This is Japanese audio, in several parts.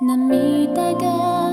涙がど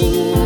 心。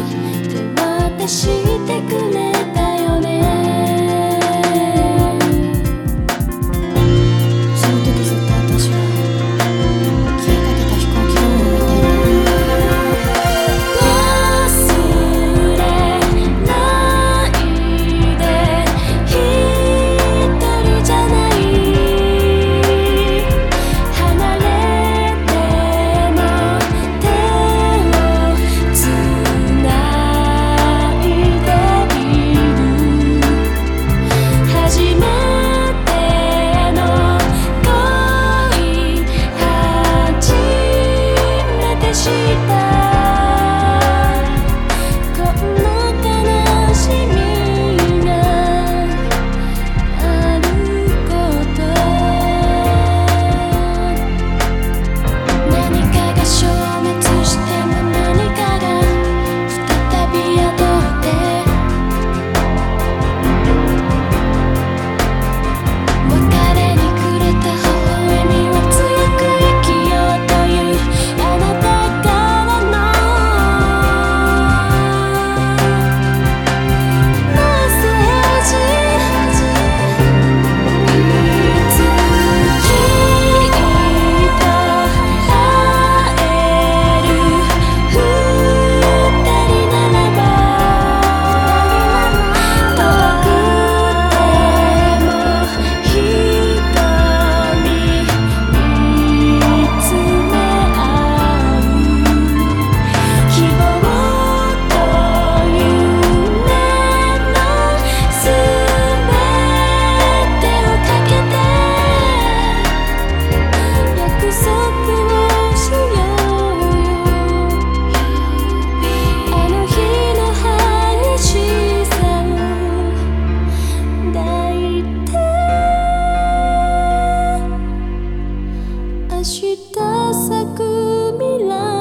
した咲く未来